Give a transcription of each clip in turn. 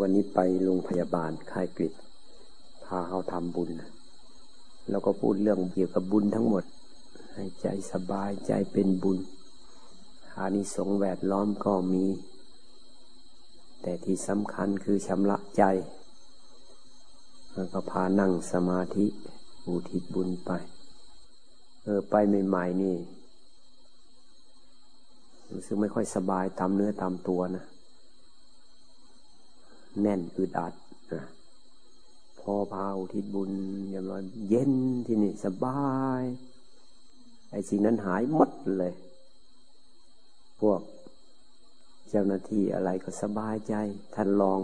วันนี้ไปโรงพยาบาลค่ายกริดพาเขาทำบุญ แล้วก็พูดเรื่องเกี่ยวกับบุญทั้งหมด ให้ใจสบายใจเป็นบุญอานิสงส์แวดล้อมก็มี แต่ที่สำคัญคือชำระใจแล้วก็พานั่งสมาธิอุทิศบุญไป เออไปใหม่ๆนี่รู้สึกไม่ค่อยสบายตามเนื้อตามตัวนะ แน่นอึดอัดนะพอพาอุทิศบุญอย่างไรเย็นที่นี่สบาย ไอ้สิ่งนั้นหายหมดเลย พวกเจ้าหน้าที่อะไรก็สบายใจ ท่านลอง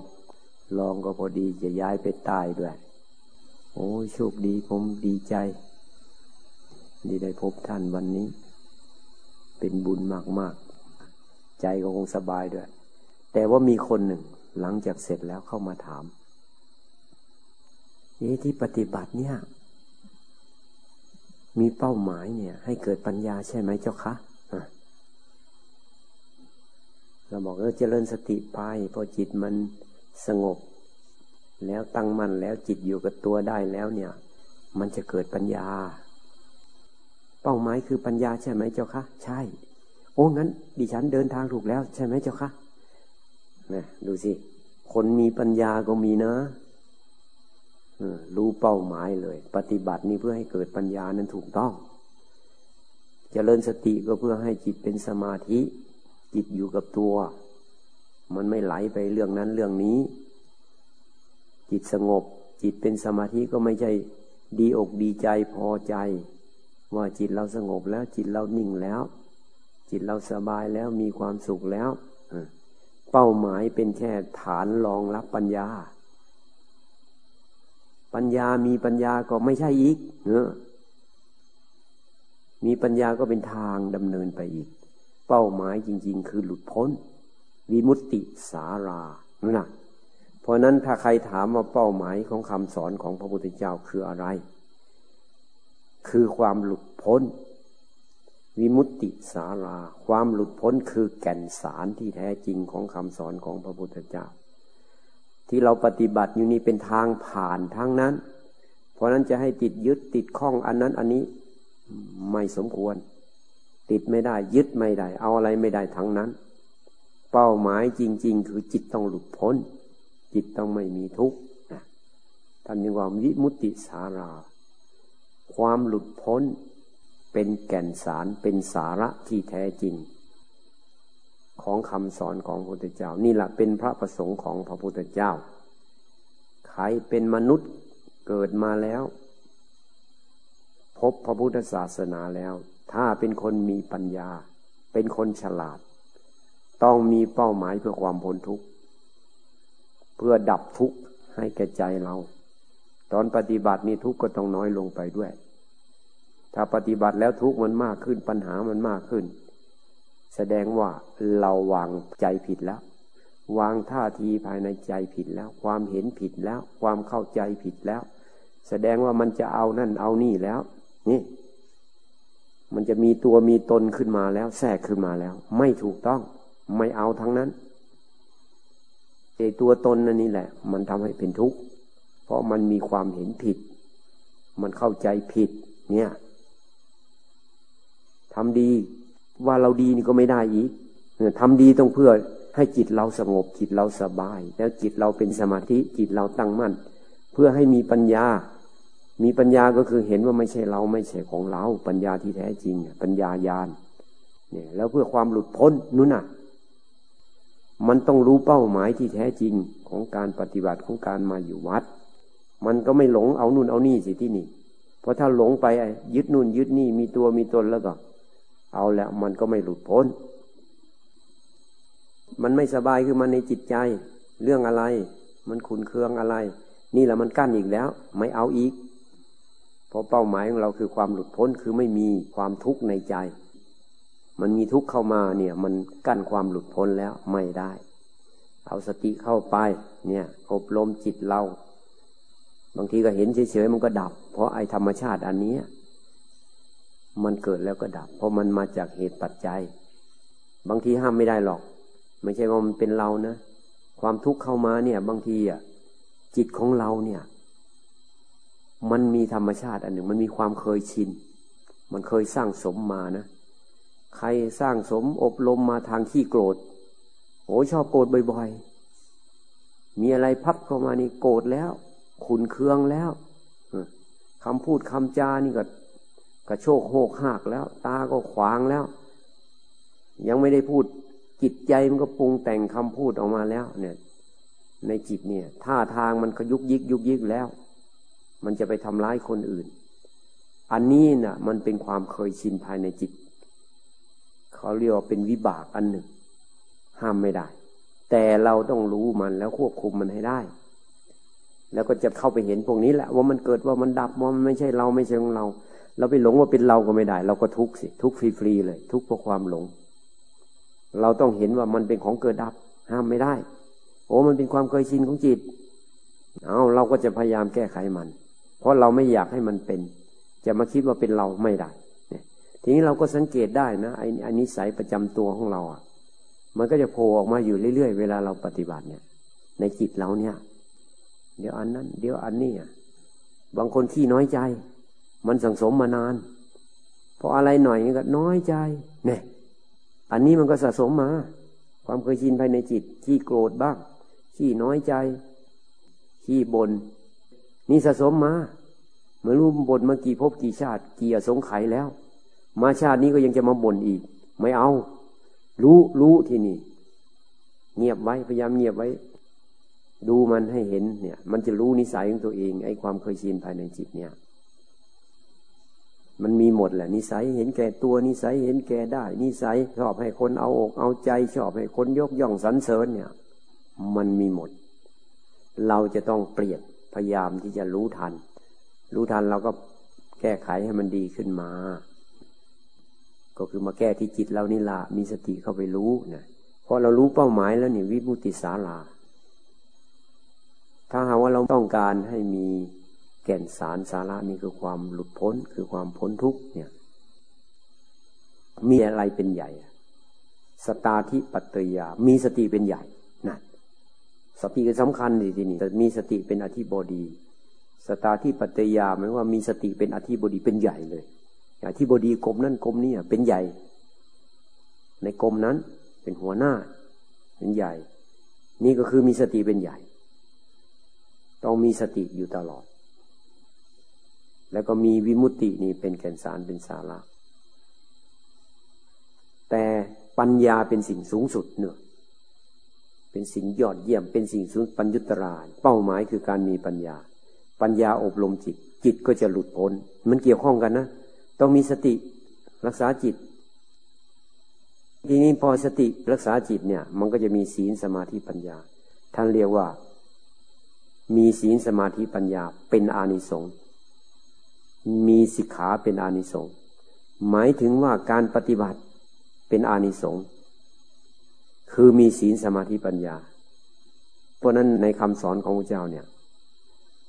ลองก็พอดีจะย้ายไปตายด้วย โอ้โชคดีผมดีใจดีได้พบท่านวันนี้ เป็นบุญมาก ๆ ใจก็คงสบายด้วย แต่ว่ามีคนหนึ่ง หลังจากเสร็จแล้วเข้ามาถามนี่ที่ปฏิบัติเนี่ย มีเป้าหมายเนี่ย ให้เกิดปัญญาใช่ไหมเจ้าคะเราบอกเออเจริญสติไปพอจิตมันสงบ แล้วตั้งมั่นแล้วจิตอยู่กับตัวได้แล้วเนี่ย มันจะเกิดปัญญา เป้าหมายคือปัญญาใช่ไหมเจ้าคะ ใช่ โอ้งั้น ดิฉันเดินทางถูกแล้วใช่ไหมเจ้าคะ นะดูสิ คนมีปัญญาก็มีนะรู้เป้าหมายเลย ปฏิบัตินี้เพื่อให้เกิดปัญญานั้นถูกต้องจเจริญสติก็เพื่อให้จิตเป็นสมาธิ จิตอยู่กับตัว มันไม่ไหลไปเรื่องนั้นเรื่องนี้ จิตสงบ จิตเป็นสมาธิก็ไม่ใช่ดีอกดีใจพอใจ ว่าจิตเราสงบแล้วจิตเรานิ่งแล้ว จิตเราสบายแล้วมีความสุขแล้ว เป้าหมายเป็นแค่ฐานรองรับปัญญา ปัญญามีปัญญาก็ไม่ใช่อีกเนอมีปัญญาก็เป็นทางดำเนินไปอีก เป้าหมายจริง ๆ คือหลุดพ้น วิมุตติสารานั่นนะเพราะนั้นถ้าใครถามว่าเป้าหมายของคำสอนของพระพุทธเจ้าคืออะไร คือความหลุดพ้น วิมุตติสารา ความหลุดพ้นคือแก่นสารที่แท้จริงของคำสอนของพระพุทธเจ้า ที่เราปฏิบัติอยู่นี้เป็นทางผ่านทั้งนั้น เพราะนั้นจะให้ติดยึดติดข้องอันนั้นอันนี้ไม่สมควร ติดไม่ได้ยึดไม่ได้ เอาอะไรไม่ได้ทั้งนั้น เป้าหมายจริง ๆ คือจิตต้องหลุดพ้น จิตต้องไม่มีทุกข์ท่านเรียกว่าวิมุตติสารา ความหลุดพ้น เป็นแก่นสารเป็นสาระที่แท้จริง ของคำสอนของพระพุทธเจ้า นี่แหละเป็นพระประสงค์ของพระพุทธเจ้า ใครเป็นมนุษย์เกิดมาแล้ว พบพระพุทธศาสนาแล้ว ถ้าเป็นคนมีปัญญา เป็นคนฉลาด ต้องมีเป้าหมายเพื่อความพ้นทุกข์ เพื่อดับทุกข์ให้แก่ใจเรา ตอนปฏิบัตินี้ทุกข์ก็ต้องน้อยลงไปด้วย ถ้าปฏิบัติแล้วทุกข์มันมากขึ้นปัญหามันมากขึ้น แสดงว่าเราวางใจผิดแล้ว วางท่าทีภายในใจผิดแล้ว ความเห็นผิดแล้ว ความเข้าใจผิดแล้ว แสดงว่ามันจะเอานั่นเอานี่แล้ว นี่ มันจะมีตัวมีตนขึ้นมาแล้ว แทรกขึ้นมาแล้ว ไม่ถูกต้อง ไม่เอาทั้งนั้นไอตัวตนนั่นนี่แหละ มันทำให้เป็นทุกข์เพราะมันมีความเห็นผิด มันเข้าใจผิด เนี่ย ทำดี ว่าเราดีนี่ก็ไม่ได้อีกทำดีต้องเพื่อให้จิตเราสงบจิตเราสบาย แล้วจิตเราเป็นสมาธิจิตเราตั้งมั่น เพื่อให้มีปัญญา มีปัญญาก็คือเห็นว่าไม่ใช่เราไม่ใช่ของเรา ปัญญาที่แท้จริง ปัญญายานเนี่ยแล้วเพื่อความหลุดพ้นนู่นน่ะ มันต้องรู้เป้าหมายที่แท้จริงของการปฏิบัติของการมาอยู่วัด มันก็ไม่หลงเอานู่นเอานี่สิที่นี่ เพราะถ้าหลงไปยึดนู่นยึดนี่มีตัวมีตนแล้วก็ เอาแล้วมันก็ไม่หลุดพ้น มันไม่สบายคือมันในจิตใจ เรื่องอะไร มันขุนเคืองอะไร นี่แหละมันกั้นอีกแล้ว ไม่เอาอีก เพราะเป้าหมายของเราคือความหลุดพ้นคือไม่มีความทุกข์ในใจ มันมีทุกข์เข้ามาเนี่ย มันกั้นความหลุดพ้นแล้วไม่ได้ เอาสติเข้าไป เนี่ยอบรมจิตเรา บางทีก็เห็นเฉยๆมันก็ดับ เพราะไอ้ธรรมชาติอันนี้ มันเกิดแล้วก็ดับ เพราะมันมาจากเหตุปัจจัย บางทีห้ามไม่ได้หรอก ไม่ใช่ว่ามันเป็นเรานะ ความทุกข์เข้ามาเนี่ย บางทีอะจิตของเราเนี่ย มันมีธรรมชาติอันหนึ่ง มันมีความเคยชิน มันเคยสร้างสมมานะ ใครสร้างสมอบรมมาทางขี้โกรธโอ้ชอบโกรธบ่อยๆ มีอะไรพับเข้ามานี่โกรธแล้ว ขุนเคืองแล้วคำพูดคำจานี่ก็ กระโชกโหกหักแล้ว ตาก็ขวางแล้ว ยังไม่ได้พูดจิตใจมันก็ปรุงแต่งคำพูดออกมาแล้ว เนี่ย ในจิตเนี่ย ท่าทางมันก็ยุกยิกยุกยิกแล้ว มันจะไปทำร้ายคนอื่น อันนี้นะ่ะ มันเป็นความเคยชินภายในจิต เขาเรียกว่าเป็นวิบากอันหนึ่ง ห้ามไม่ได้ แต่เราต้องรู้มันแล้วควบคุมมันให้ได้แล้วก็จะเข้าไปเห็นพวกนี้แหละว่ามันเกิดว่ามันดับว่ามันไม่ใช่เราไม่ใช่ของเรา เราไปหลงว่าเป็นเราก็ไม่ได้ เราก็ทุกข์สิ ทุกข์ฟรีๆเลย ทุกข์เพราะความหลง เราต้องเห็นว่ามันเป็นของเกิดดับ ห้ามไม่ได้ โอ้มันเป็นความเคยชินของจิต เอาเราก็จะพยายามแก้ไขมัน เพราะเราไม่อยากให้มันเป็น จะมาคิดว่าเป็นเราไม่ได้ทีนี้เราก็สังเกตได้นะไอ้อันนิสัยประจำตัวของเราอะ มันก็จะโผล่ออกมาอยู่เรื่อยๆ เวลาเราปฏิบัติเนี่ย ในจิตเราเนี่ย เดี๋ยวอันนั้น เดี๋ยวอันนี้บางคนขี้น้อยใจ มันสังสมมานานพออะไรหน่อยก็น้อยใจเนี่ยอันนี้มันก็สะสมมา ความเคยชินภายในจิต ขี้โกรธบ้าง ขี้น้อยใจ ขี้บน่นนี่สะสมมาเมื่อรู้บ่นมากี่ภพกี่ชาติ กี่อสงไขยแล้ว มาชาตินี้ก็ยังจะมาบ่นอีก ไม่เอา รู้รู้ที่นี่ เงียบไว้พยายามเงียบไว้ ดูมันให้เห็นเนี่ย มันจะรู้นิสัยของตัวเองไอ้ความเคยชินภายในจิตเนี่ย มันมีหมดแหละนิสัยเห็นแก่ตัวนิสัยเห็นแก่ได้ นิสัยชอบให้คนเอาอกเอาใจ ชอบให้คนยกย่องสรรเสริญเนี่ย มันมีหมด เราจะต้องเปลี่ยนพยายามที่จะรู้ทัน รู้ทันเราก็แก้ไขให้มันดีขึ้นมา ก็คือมาแก้ที่จิตเรานี่ละมีสติเข้าไปรู้นะพอเรารู้เป้าหมายแล้วนี่วิมุติสาลา ถ้าหากว่าเราต้องการให้มี แก่นสารสาระนี่คือความหลุดพ้นคือความพ้นทุกเนี่ย มีอะไรเป็นใหญ่ สตาธิปัตตยา มีสติเป็นใหญ่นะสติก็สำคัญทีนี้มีสติเป็นอธิบดี สตาธิปัตตยาหมายว่ามีสติเป็นอธิบดีเป็นใหญ่เลยอธิบดีกรมนั้นกรมนี้เป็นใหญ่ ในกรมนั้นเป็นหัวหน้า เป็นใหญ่ นี่ก็คือมีสติเป็นใหญ่ ต้องมีสติอยู่ตลอด แล้วก็มีวิมุตตินี่เป็นแก่นสารเป็นสาระ แต่ปัญญาเป็นสิ่งสูงสุดเนอะเป็นสิ่งยอดเยี่ยม เป็นสิ่งสูงปัญญุตราเป้าหมายคือการมีปัญญา ปัญญาอบรมจิต จิตก็จะหลุดพ้น มันเกี่ยวข้องกันนะ ต้องมีสติรักษาจิต ทีนี้พอสติรักษาจิตเนี่ย มันก็จะมีศีลสมาธิปัญญา ท่านเรียกว่า มีศีลสมาธิปัญญาเป็นอานิสงส์ มีสิกขาเป็นอานิสงส์หมายถึงว่าการปฏิบัติเป็นอานิสงส์คือมีศีลสมาธิปัญญา เพราะนั้นในคำสอนของพระเจ้าเนี่ย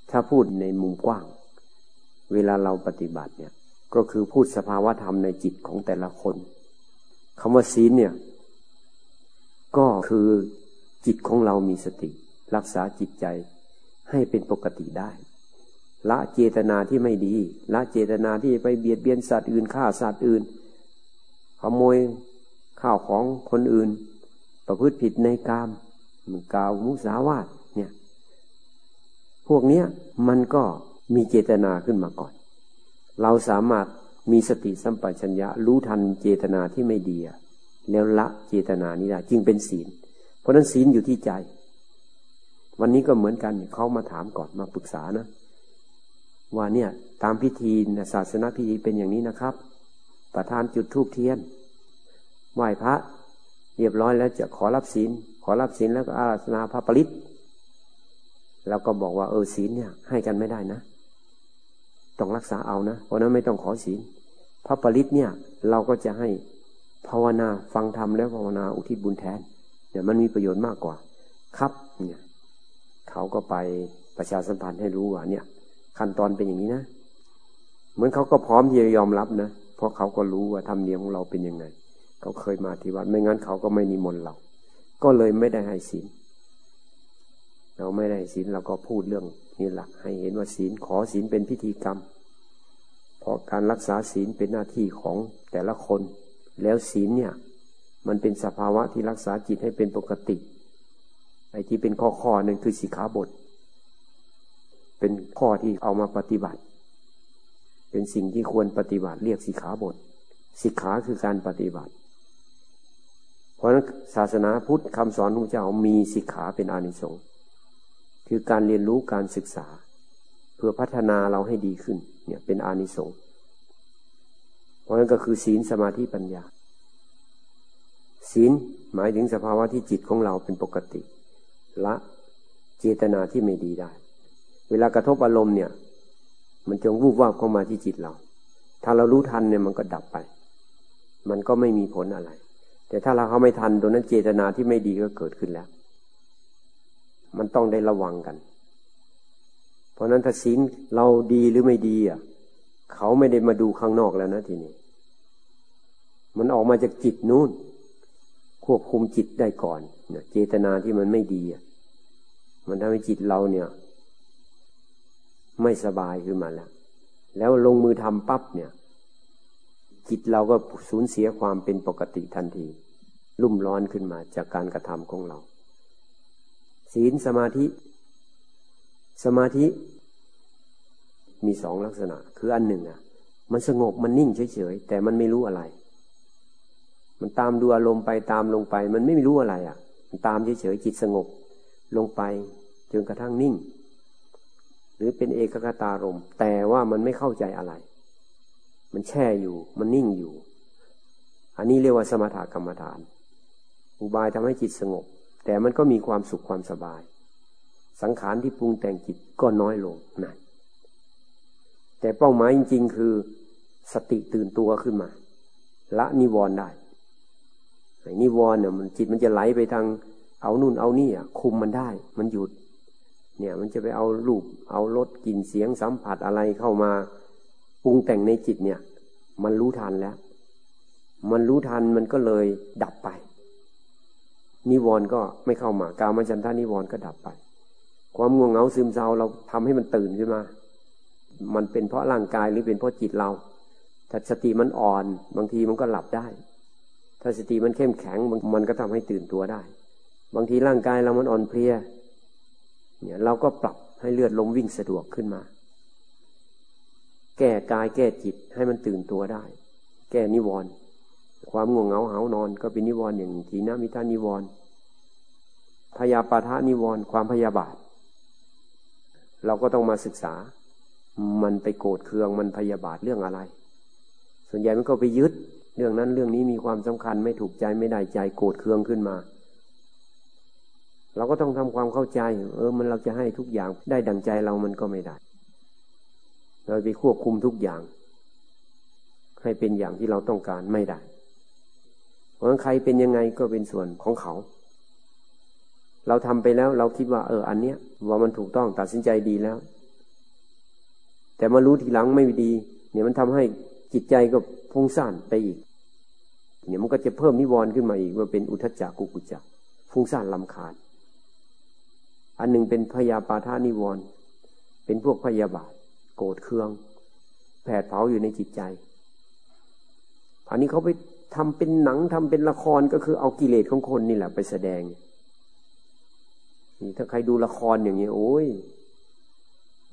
ถ้าพูดในมุมกว้าง เวลาเราปฏิบัติเนี่ย ก็คือพูดสภาวะธรรมในจิตของแต่ละคนคำว่าศีลเนี่ย ก็คือจิตของเรามีสติ รักษาจิตใจให้เป็นปกติได้ ละเจตนาที่ไม่ดี ละเจตนาที่ไปเบียดเบียนสัตว์อื่นฆ่าสัตว์อื่น ขโมยข้าวของคนอื่น ประพฤติผิดในกามกล่าวมุสาวาทเนี่ยพวกเนี้ยมันก็มีเจตนาขึ้นมาก่อน เราสามารถมีสติสัมปชัญญะรู้ทันเจตนาที่ไม่ดีแล้วละเจตนานี้ได้จึงเป็นศีล เพราะนั้นศีลอยู่ที่ใจ วันนี้ก็เหมือนกันเขามาถามก่อนมาปรึกษานะ ว่าเนี่ยตามพิธีศาสนาพิธีเป็นอย่างนี้นะครับ ประธานจุดทูบเทียนไหว้พระเรียบร้อยแล้วจะขอรับศีล ขอรับศีลแล้วก็อาราธนาพระปริตแล้วก็บอกว่าเออศีลเนี่ยให้กันไม่ได้นะ ต้องรักษาเอานะเพราะนั้นไม่ต้องขอศีล พระปริตเนี่ยเราก็จะให้ภาวนาฟังธรรมแล้วภาวนาอุทิศบุญแทนเดี๋ยวมันมีประโยชน์มากกว่า ครับเนี่ยเขาก็ไปประชาสัมพันธ์ให้รู้ว่าเนี่ย ขั้นตอนเป็นอย่างนี้นะ เหมือนเขาก็พร้อมที่จะยอมรับนะเพราะเขาก็รู้ว่าธรรมเนียมของเราเป็นยังไง เขาเคยมาที่วัดไม่งั้นเขาก็ไม่นิมนต์เรา ก็เลยไม่ได้ให้ศีลเราไม่ได้ศีลเราก็พูดเรื่องนี่แหละให้เห็นว่าศีลขอศีลเป็นพิธีกรรม เพราะการรักษาศีลเป็นหน้าที่ของแต่ละคน แล้วศีลเนี่ย มันเป็นสภาวะที่รักษาจิตให้เป็นปกติ ไอ้ที่เป็นข้อข้อนั่นคือสิกขาบท เป็นข้อที่เอามาปฏิบัติ เป็นสิ่งที่ควรปฏิบัติเรียกสิกขาบทสิกขาคือการปฏิบัติ เพราะนั้นศาสนาพุทธคำสอนของเจ้ามีสิกขาเป็นอานิสงส์คือการเรียนรู้การศึกษา เพื่อพัฒนาเราให้ดีขึ้นเนี่ยเป็นอานิสงส์เพราะนั้นก็คือศีลสมาธิปัญญา ศีลหมายถึงสภาวะที่จิตของเราเป็นปกติ ละเจตนาที่ไม่ดีได้ เวลากระทบอารมณ์เนี่ย มันจงวูบวาบเข้ามาที่จิตเรา ถ้าเรารู้ทันเนี่ยมันก็ดับไป มันก็ไม่มีผลอะไร แต่ถ้าเราเข้าไม่ทันตัวนั้นเจตนาที่ไม่ดีก็เกิดขึ้นแล้ว มันต้องได้ระวังกัน เพราะนั้นถ้าศีลเราดีหรือไม่ดีอะเขาไม่ได้มาดูข้างนอกแล้วนะทีนี้ มันออกมาจากจิตนู้นควบคุมจิตได้ก่อนเนี่ยเจตนาที่มันไม่ดีอะมันทำให้จิตเราเนี่ย ไม่สบายขึ้นมาแล้ว แล้วลงมือทำปั๊บเนี่ย จิตเราก็สูญเสียความเป็นปกติทันที รุ่มร้อนขึ้นมาจากการกระทำของเรา ศีลสมาธิ สมาธิ มีสองลักษณะ คืออันหนึ่งอะ มันสงบมันนิ่งเฉยๆแต่มันไม่รู้อะไร มันตามดูอารมณ์ไปตามลงไป มันไม่รู้อะไรอะ มันตามเฉยๆจิตสงบลงไปจนกระทั่งนิ่ง รือเป็นเอกคตารมแต่ว่ามันไม่เข้าใจอะไร มันแช่อยู่ มันนิ่งอยู่ อันนี้เรียกว่าสมถกรรมฐาน อุบายทำให้จิตสงบ แต่มันก็มีความสุขความสบาย สังขารที่ปรุงแต่งจิตก็น้อยลงนะแต่เป้าหมายจริง ๆ คือ สติตื่นตัวขึ้นมา ละนิวรณ์ได้นิวรณ์เนี่ยมันจิตมันจะไหลไปทางเอานู่นเอานี่อะคุมมันได้ มันหยุด เนี่ยมันจะไปเอารูป เอารสกลิ่นเสียงสัมผัสอะไรเข้ามาปรุงแต่งในจิตเนี่ย มันรู้ทันแล้ว มันรู้ทันมันก็เลยดับไป นิวรณ์ก็ไม่เข้ามากามฉันทานิวรณ์ก็ดับไป ความง่วงเหงาซึมเศร้าเราทำให้มันตื่นขึ้นมา มันเป็นเพราะร่างกายหรือเป็นเพราะจิตเราถ้าสติมันอ่อนบางทีมันก็หลับได้ ถ้าสติมันเข้มแข็งมันก็ทำให้ตื่นตัวได้ บางทีร่างกายเรามันอ่อนเพลีย เนี่ยเราก็ปรับให้เลือดลมวิ่งสะดวกขึ้นมา แก้กายแก้จิตให้มันตื่นตัวได้ แก้นิวรณ์ความง่วงเหงาหานอน ก็เป็นนิวรณ์อย่างทีนะมิทานิวรณ์พยาปาทานิวรณ์ความพยาบาท เราก็ต้องมาศึกษา มันไปโกรธเคืองมันพยาบาทเรื่องอะไร ส่วนใหญ่มันก็ไปยึด เรื่องนั้นเรื่องนี้มีความสำคัญไม่ถูกใจไม่ได้ใจโกรธเคืองขึ้นมา เราก็ต้องทำความเข้าใจ เออ มันเราจะให้ทุกอย่างได้ดังใจเรามันก็ไม่ได้ เราไปควบคุมทุกอย่าง ให้เป็นอย่างที่เราต้องการไม่ได้ เพราะใครเป็นยังไงก็เป็นส่วนของเขา เราทำไปแล้วเราคิดว่า เออ อันเนี้ย ว่ามันถูกต้องตัดสินใจดีแล้ว แต่มารู้ทีหลังไม่ดี เนี่ยมันทำให้จิตใจก็พุ่งซ่านไปอีก เนี่ยมันก็จะเพิ่มนิวรณ์ขึ้นมาอีกว่าเป็นอุทจจักกุกุจักฟุ้งซ่านลำคาญ อันหนึ่งเป็นพยาปาทานิวรณ์เป็นพวกพยาบาท โกรธเคือง แผดเผาอยู่ในจิตใจ อันนี้เขาไปทำเป็นหนังทำเป็นละครก็คือเอากิเลสของคนนี่แหละไปแสดงนี่ถ้าใครดูละครอย่างนี้ โอ้ย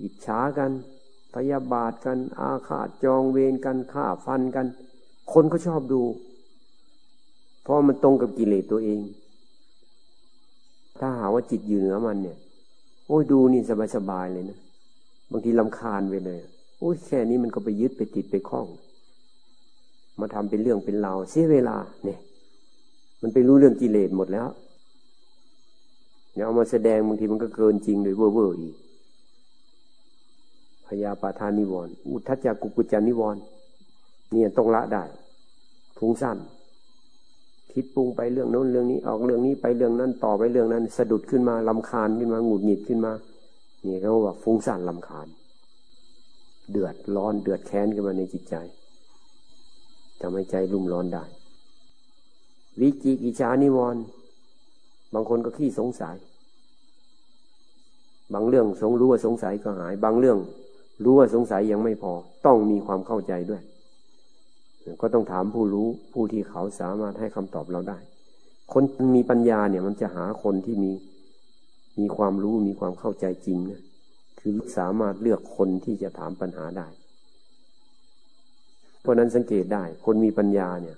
อิจฉากัน พยาบาทกัน อาฆาตจองเวรกันฆ่าฟันกัน คนก็ชอบดู เพราะมันตรงกับกิเลสตัวเอง ถ้าหาว่าจิตอยู่เหนือมันเนี่ย โอ้ยดูนี่สบายๆเลยนะบางทีลำคาญไปเลยโอ้ยแค่นี้มันก็ไปยึดไปติดไปคล้อง มาทำเป็นเรื่องเป็นราวเสียเวลาเนี่ย มันไปรู้เรื่องกิเลสหมดแล้วเนี่ยเอามาแสดงบางทีมันก็เกินจริงเลยเว่อร์อีกพยาปาทานิวรณ์อุทจจกุกุจานิวรณ์เนี่ยต้องละได้ทุงสั้น คิดปรุงไปเรื่องโน้นเรื่องนี้ออกเรื่องนี้ไปเรื่องนั้นต่อไปเรื่องนั้น สะดุดขึ้นมาลำคาญขึ้นมาหงุดหงิดขึ้นมานี่เขาบอกฟุ้งซ่านลำคาญ เดือดร้อนเดือดแค้นขึ้นมาในจิตใจทำให้ใจรุ่มร้อนได้ วิจิกิจานิวรณ์บางคนก็ขี้สงสัย บางเรื่องสงรู้ว่าสงสัยก็หาย บางเรื่องรู้ว่าสงสัยยังไม่พอ ต้องมีความเข้าใจด้วย ก็ต้องถามผู้รู้ผู้ที่เขาสามารถให้คำตอบเราได้ คนมีปัญญาเนี่ยมันจะหาคนที่มีมีความรู้มีความเข้าใจจริงนะคือสามารถเลือกคนที่จะถามปัญหาได้ เพราะนั้นสังเกตได้ คนมีปัญญาเนี่ย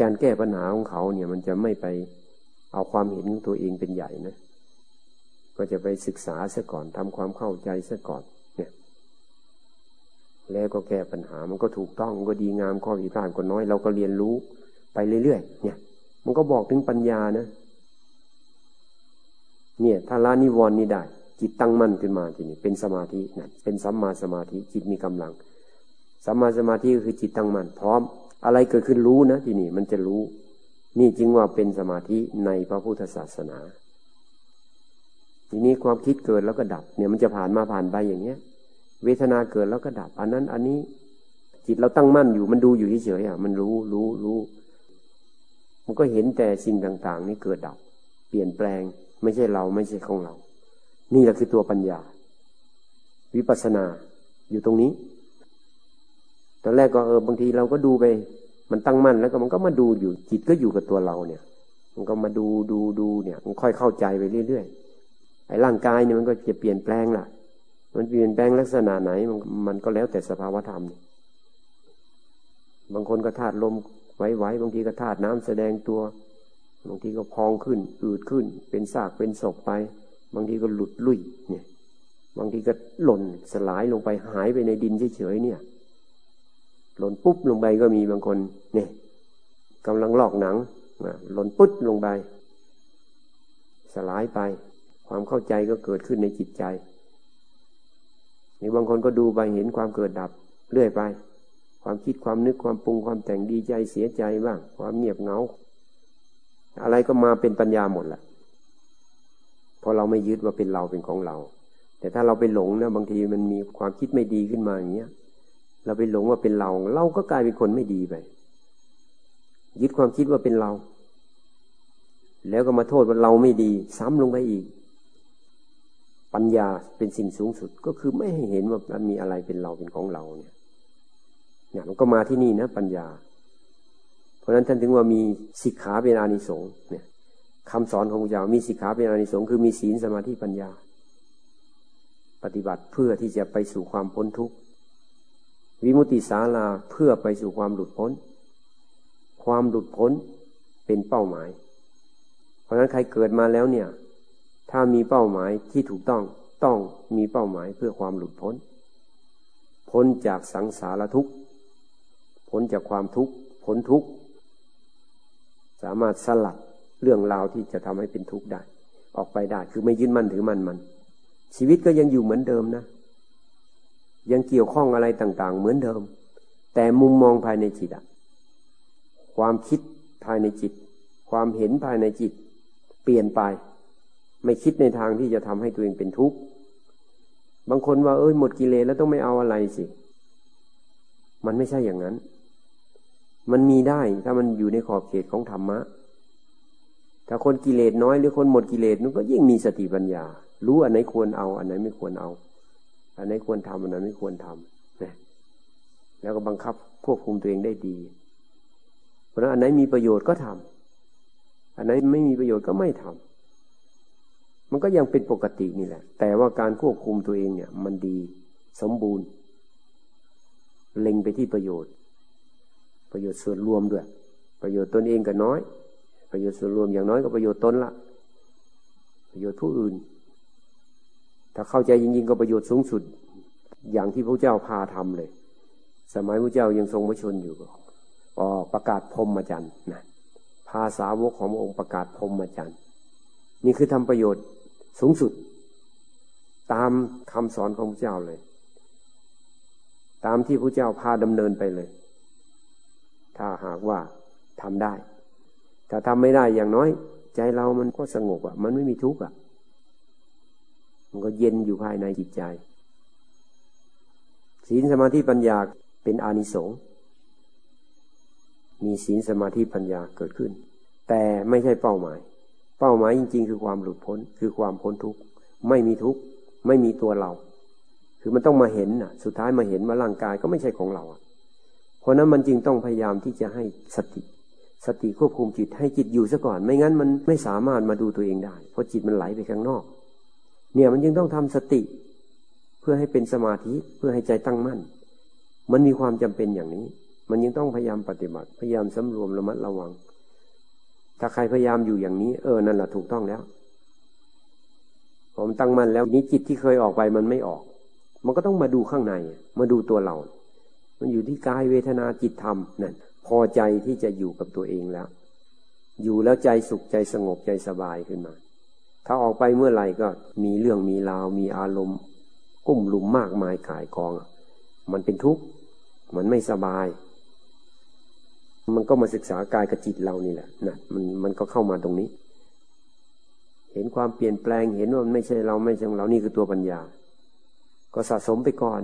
การแก้ปัญหาของเขาเนี่ย มันจะไม่ไปเอาความเห็นของตัวเองเป็นใหญ่นะ ก็จะไปศึกษาซะก่อนทำความเข้าใจซะก่อน แล้วก็แก้ปัญหามันก็ถูกต้องมันก็ดีงามข้อผิดพลาดก็น้อย เราก็เรียนรู้ไปเรื่อยๆเนี่ย มันก็บอกถึงปัญญานะเนี่ยถ้าละนิวรณ์นี้ได้ จิตตั้งมั่นขึ้นมาทีนี้เป็นสมาธินะเป็นสัมมาสมาธิจิตมีกำลังสัมมาสมาธิก็คือจิตตั้งมั่นพร้อม อะไรเกิดขึ้นรู้นะทีนี้มันจะรู้ นี่จึงว่าเป็นสมาธิในพระพุทธศาสนา ทีนี้ความคิดเกิดแล้วก็ดับ เนี่ยมันจะผ่านมาผ่านไปอย่างเงี้ย เวทนาเกิดแล้วก็ดับ อันนั้น อันนี้จิตเราตั้งมั่นอยู่ มันดูอยู่เฉยๆอะ มันรู้รู้รู้ มันก็เห็นแต่สิ่งต่าง ๆ นี่เกิดดับ เปลี่ยนแปลง ไม่ใช่เราไม่ใช่ของเรา นี่แหละคือตัวปัญญา วิปัสสนาอยู่ตรงนี้ตอนแรกก็เออบางทีเราก็ดูไป มันตั้งมั่นแล้วก็มันก็มาดูอยู่ จิตก็อยู่กับตัวเราเนี่ย มันก็มาดูดูดูเนี่ย มันค่อยเข้าใจไปเรื่อยๆไอ้ร่างกายเนี่ยมันก็จะเปลี่ยนแปลงล่ะ มันเปลี่ยนแปลงลักษณะไหนมันมันก็แล้วแต่สภาวธรรม บางคนก็ธาตุลมไหวๆบางทีก็ธาตุน้ำแสดงตัว บางทีก็พองขึ้น อืดขึ้น เป็นซากเป็นศพไป บางทีก็หลุดลุ่ยเนี่ย บางทีก็หล่นสลายลงไปหายไปในดินเฉยๆเนี่ย หล่นปุ๊บลงไปก็มีบางคนเนี่ยกำลังลอกหนังหล่นปุ๊บลงไปสลายไป ความเข้าใจก็เกิดขึ้นในจิตใจ นี่บางคนก็ดูไปเห็นความเกิดดับเรื่อยไป ความคิดความนึกความปรุงความแต่งดีใจเสียใจบ้าง ความเงียบเหงา อะไรก็มาเป็นปัญญาหมดแหละพอเราไม่ยึดว่าเป็นเราเป็นของเรา แต่ถ้าเราไปหลงนะบางทีมันมีความคิดไม่ดีขึ้นมาอย่างเงี้ย เราไปหลงว่าเป็นเรา เราก็กลายเป็นคนไม่ดีไป ยึดความคิดว่าเป็นเรา แล้วก็มาโทษว่าเราไม่ดี ซ้ำลงไปอีก ปัญญาเป็นสิ่งสูงสุดก็คือไม่ให้เห็นว่ามันมีอะไรเป็นเราเป็นของเราเนี่ยเนี่ยมันก็มาที่นี่นะ ปัญญา เพราะฉะนั้นท่านถึงว่ามีสิกขาเป็นอานิสงส์เนี่ยคำสอนของพระเจ้ามีสิกขาเป็นอานิสงส์คือมีศีลสมาธิปัญญา ปฏิบัติเพื่อที่จะไปสู่ความพ้นทุกข์วิมุติสาลาเพื่อไปสู่ความหลุดพ้น ความหลุดพ้นเป็นเป้าหมาย เพราะฉะนั้นใครเกิดมาแล้วเนี่ย ถ้ามีเป้าหมายที่ถูกต้องต้องมีเป้าหมายเพื่อความหลุดพ้น พ้นจากสังสารทุกข์ พ้นจากความทุกข์พ้นทุกข์ สามารถสลัดเรื่องราวที่จะทำให้เป็นทุกข์ได้ ออกไปได้คือไม่ยึดมั่นถือมั่นมัน ชีวิตก็ยังอยู่เหมือนเดิมนะ ยังเกี่ยวข้องอะไรต่างๆ เหมือนเดิม แต่มุมมองภายในจิตอะความคิดภายในจิต ความเห็นภายในจิต เปลี่ยนไป ไม่คิดในทางที่จะทำให้ตัวเองเป็นทุกข์บางคนว่า เอ้ยหมดกิเลสแล้วต้องไม่เอาอะไรสิ มันไม่ใช่อย่างนั้น มันมีได้ถ้ามันอยู่ในขอบเขตของธรรมะ ถ้าคนกิเลสน้อยหรือคนหมดกิเลสมันก็ยิ่งมีสติปัญญา รู้อันไหนควรเอา อันไหนไม่ควรเอา อันไหนควรทำอันไหนไม่ควรทำนะแล้วก็บังคับควบคุมตัวเองได้ดี เพราะนั้นอันไหนมีประโยชน์ก็ทำอันไหนไม่มีประโยชน์ก็ไม่ทำ มันก็ยังเป็นปกตินี่แหละ แต่ว่าการควบคุมตัวเองเนี่ย มันดีสมบูรณ์ เล็งไปที่ประโยชน์ ประโยชน์ส่วนรวมด้วย ประโยชน์ตนเองก็น้อย ประโยชน์ส่วนรวมอย่างน้อยก็ประโยชน์ตนละ ประโยชน์ผู้อื่น ถ้าเข้าใจจริงๆก็ประโยชน์สูงสุด อย่างที่พระเจ้าพาทำเลย สมัยพระเจ้ายังทรงพระชนอยู่ก็ออกประกาศพรมาจันนะภาษาวกของพระองค์ประกาศพรมมาจันนี่คือทำประโยชน์ สูงสุด ตามคำสอนของพระเจ้าเลย ตามที่พระเจ้าพาดำเนินไปเลย ถ้าหากว่าทำได้ ถ้าทำไม่ได้อย่างน้อย ใจเรามันก็สงบอะ มันไม่มีทุกข์อะ มันก็เย็นอยู่ภายในจิตใจศีลสมาธิปัญญาเป็นอานิสงส์มีศีลสมาธิปัญญาเกิดขึ้น แต่ไม่ใช่เป้าหมาย เป้าหมายจริง ๆ คือความหลุดพ้น คือความพ้นทุกข์ไม่มีทุกข์ไม่มีตัวเรา คือมันต้องมาเห็นน่ะสุดท้ายมาเห็นว่าร่างกายก็ไม่ใช่ของเราเพราะนั้นมันจึงต้องพยายามที่จะให้สติ สติควบคุมจิตให้จิตอยู่ซะก่อน ไม่งั้นมันไม่สามารถมาดูตัวเองได้ เพราะจิตมันไหลไปข้างนอก เนี่ยมันจึงต้องทำสติ เพื่อให้เป็นสมาธิเพื่อให้ใจตั้งมั่น มันมีความจำเป็นอย่างนี้ มันยังต้องพยายามปฏิบัติ พยายามสำรวมระมัดระวัง ถ้าใครพยายามอยู่อย่างนี้ เออนั่นแหละถูกต้องแล้ว ผมตั้งมันแล้วนี้จิตที่เคยออกไปมันไม่ออก มันก็ต้องมาดูข้างใน มาดูตัวเรา มันอยู่ที่กายเวทนาจิตธรรมนั่นพอใจที่จะอยู่กับตัวเองแล้ว อยู่แล้วใจสุขใจสงบใจสบายขึ้นมา ถ้าออกไปเมื่อไหร่ก็มีเรื่องมีราวมีอารมณ์ กุ้มลุมมากมายขายกอง มันเป็นทุกข์มันไม่สบาย มันก็มาศึกษากายกับจิตเรานี่แหละนะมันมันก็เข้ามาตรงนี้ เห็นความเปลี่ยนแปลงเห็นว่ามันไม่ใช่เราไม่ใช่เรานี่คือตัวปัญญา ก็สะสมไปก่อน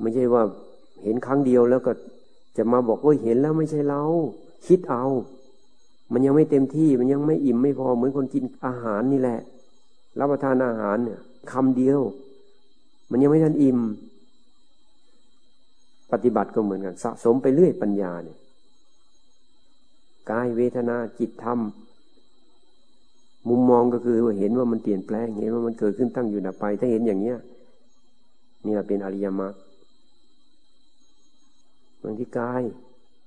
ไม่ใช่ว่าเห็นครั้งเดียวแล้วก็จะมาบอกว่าเห็นแล้วไม่ใช่เรา คิดเอา มันยังไม่เต็มที่มันยังไม่อิ่มไม่พอเหมือนคนกินอาหารนี่แหละ รับประทานอาหารเนี่ยคำเดียว มันยังไม่ทันอิ่ม ปฏิบัติก็เหมือนกัน สะสมไปเรื่อยปัญญาเนี่ย กายเวทนาจิตธรรม มุมมองก็คือเห็นว่ามันเปลี่ยนแปลงเห็นว่ามันเกิดขึ้นตั้งอยู่ดับไป ถ้าเห็นอย่างเนี้ยนี่เป็นอริยมรรคบางที่กาย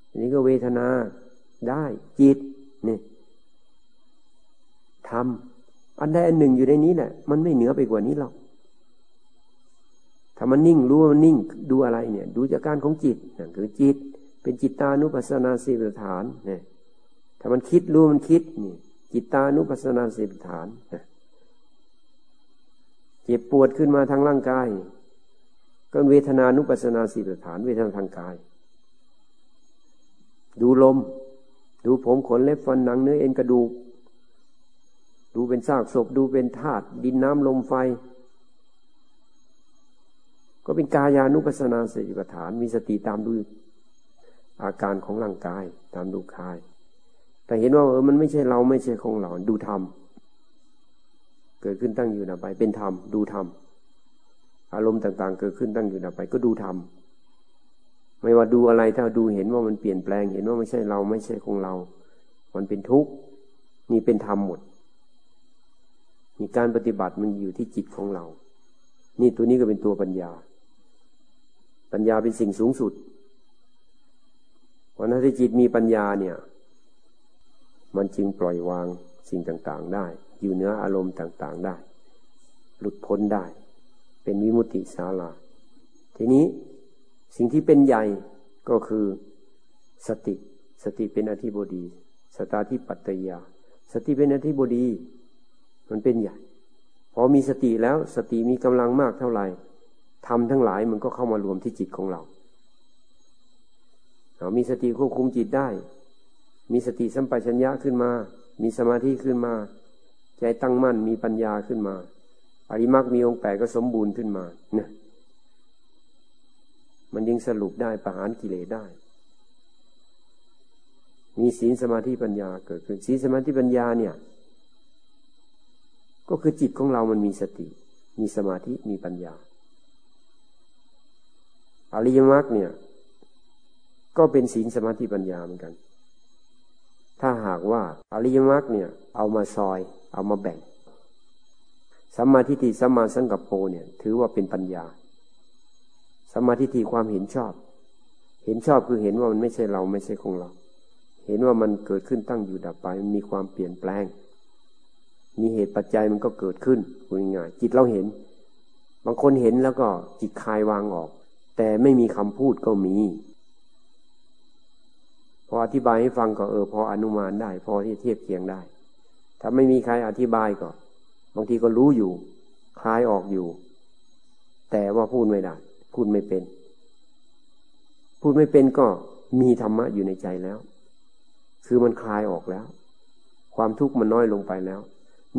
อันนี้ก็เวทนาได้จิตนี่ทำอันใดอันหนึ่งอยู่ในนี้แหละมันไม่เหนือไปกว่านี้หรอกถ้ามันนิ่งรู้ว่ามันนิ่งดูอะไรเนี่ย ดูจากการของจิตนั่นคือจิต เป็นจิตตานุปัสสนาสีปฐานเนี่ย ถ้ามันคิดรู้มันคิดนี่จิตตานุปัสสนาสิบฐานเจ็บปวดขึ้นมาทางร่างกาย ก็เวทนานุปัสนาสิบฐาน เวทนาทางกาย ดูลม ดูผมขนเล็บฟันหนังเนื้อเอ็นกระดูก ดูเป็นซากศพ ดูเป็นธาตุดินน้ำลมไฟ ก็เป็นกายานุปัสนาสิบฐาน มีสติตามดูอาการของร่างกาย ตามดูกาย แต่เห็นว่าเออมันไม่ใช่เราไม่ใช่ของเราดูธรรมเกิดขึ้นตั้งอยู่นะไป เป็นธรรมดูธรรมอารมณ์ต่าง ๆ เกิดขึ้นตั้งอยู่นะไป ก็ดูธรรมไม่ว่าดูอะไรถ้าดูเห็นว่ามันเปลี่ยนแปลง เห็นว่าไม่ใช่เราไม่ใช่ของเรา มันเป็นทุกข์นี่เป็นธรรมหมดมีการปฏิบัติมันอยู่ที่จิตของเรา นี่ตัวนี้ก็เป็นตัวปัญญา ปัญญาเป็นสิ่งสูงสุดเพราะนั้นถ้าจิตมีปัญญาเนี่ย มันจึงปล่อยวางสิ่งต่างๆได้ อยู่เหนืออารมณ์ต่างๆได้ หลุดพ้นได้ เป็นวิมุติสาลา ทีนี้สิ่งที่เป็นใหญ่ก็คือสติ สติเป็นอธิบดี สตาธิปัตตยา สติเป็นอธิบดี มันเป็นใหญ่ พอมีสติแล้วสติมีกำลังมากเท่าไหร่ทำทั้งหลายมันก็เข้ามารวมที่จิตของเราเรามีสติควบคุมจิตได้ มีสติสัมปชัญญะขึ้นมา มีสมาธิขึ้นมา ใจตั้งมั่นมีปัญญาขึ้นมา อริมักมีองค์แปดก็สมบูรณ์ขึ้นมานะมันยิ่งสรุปได้ประหารกิเลสได้ มีศีลสมาธิปัญญาเกิดขึ้นศีลสมาธิปัญญาเนี่ย ก็คือจิตของเรามันมีสติ มีสมาธิมีปัญญา อริยมรรคเนี่ย ก็เป็นศีลสมาธิปัญญาเหมือนกัน ถ้าหากว่าอริยมรรคเนี่ยเอามาซอย เอามาแบ่งสัมมาทิฏฐิสัมมาสังกัปโปเนี่ยถือว่าเป็นปัญญาสัมมาทิฏฐิความเห็นชอบ เห็นชอบคือเห็นว่ามันไม่ใช่เราไม่ใช่ของเรา เห็นว่ามันเกิดขึ้นตั้งอยู่ดับไปมันมีความเปลี่ยนแปลง มีเหตุปัจจัยมันก็เกิดขึ้นคุยง่ายจิตเราเห็น บางคนเห็นแล้วก็จิตคลายวางออก แต่ไม่มีคำพูดก็มี พออธิบายให้ฟังก็เออ พออนุมานได้ พอที่เทียบเคียงได้ ถ้าไม่มีใครอธิบายก็ บางทีก็รู้อยู่ คลายออกอยู่ แต่ว่าพูดไม่ได้ พูดไม่เป็น พูดไม่เป็นก็มีธรรมะอยู่ในใจแล้ว คือมันคลายออกแล้ว ความทุกข์มันน้อยลงไปแล้ว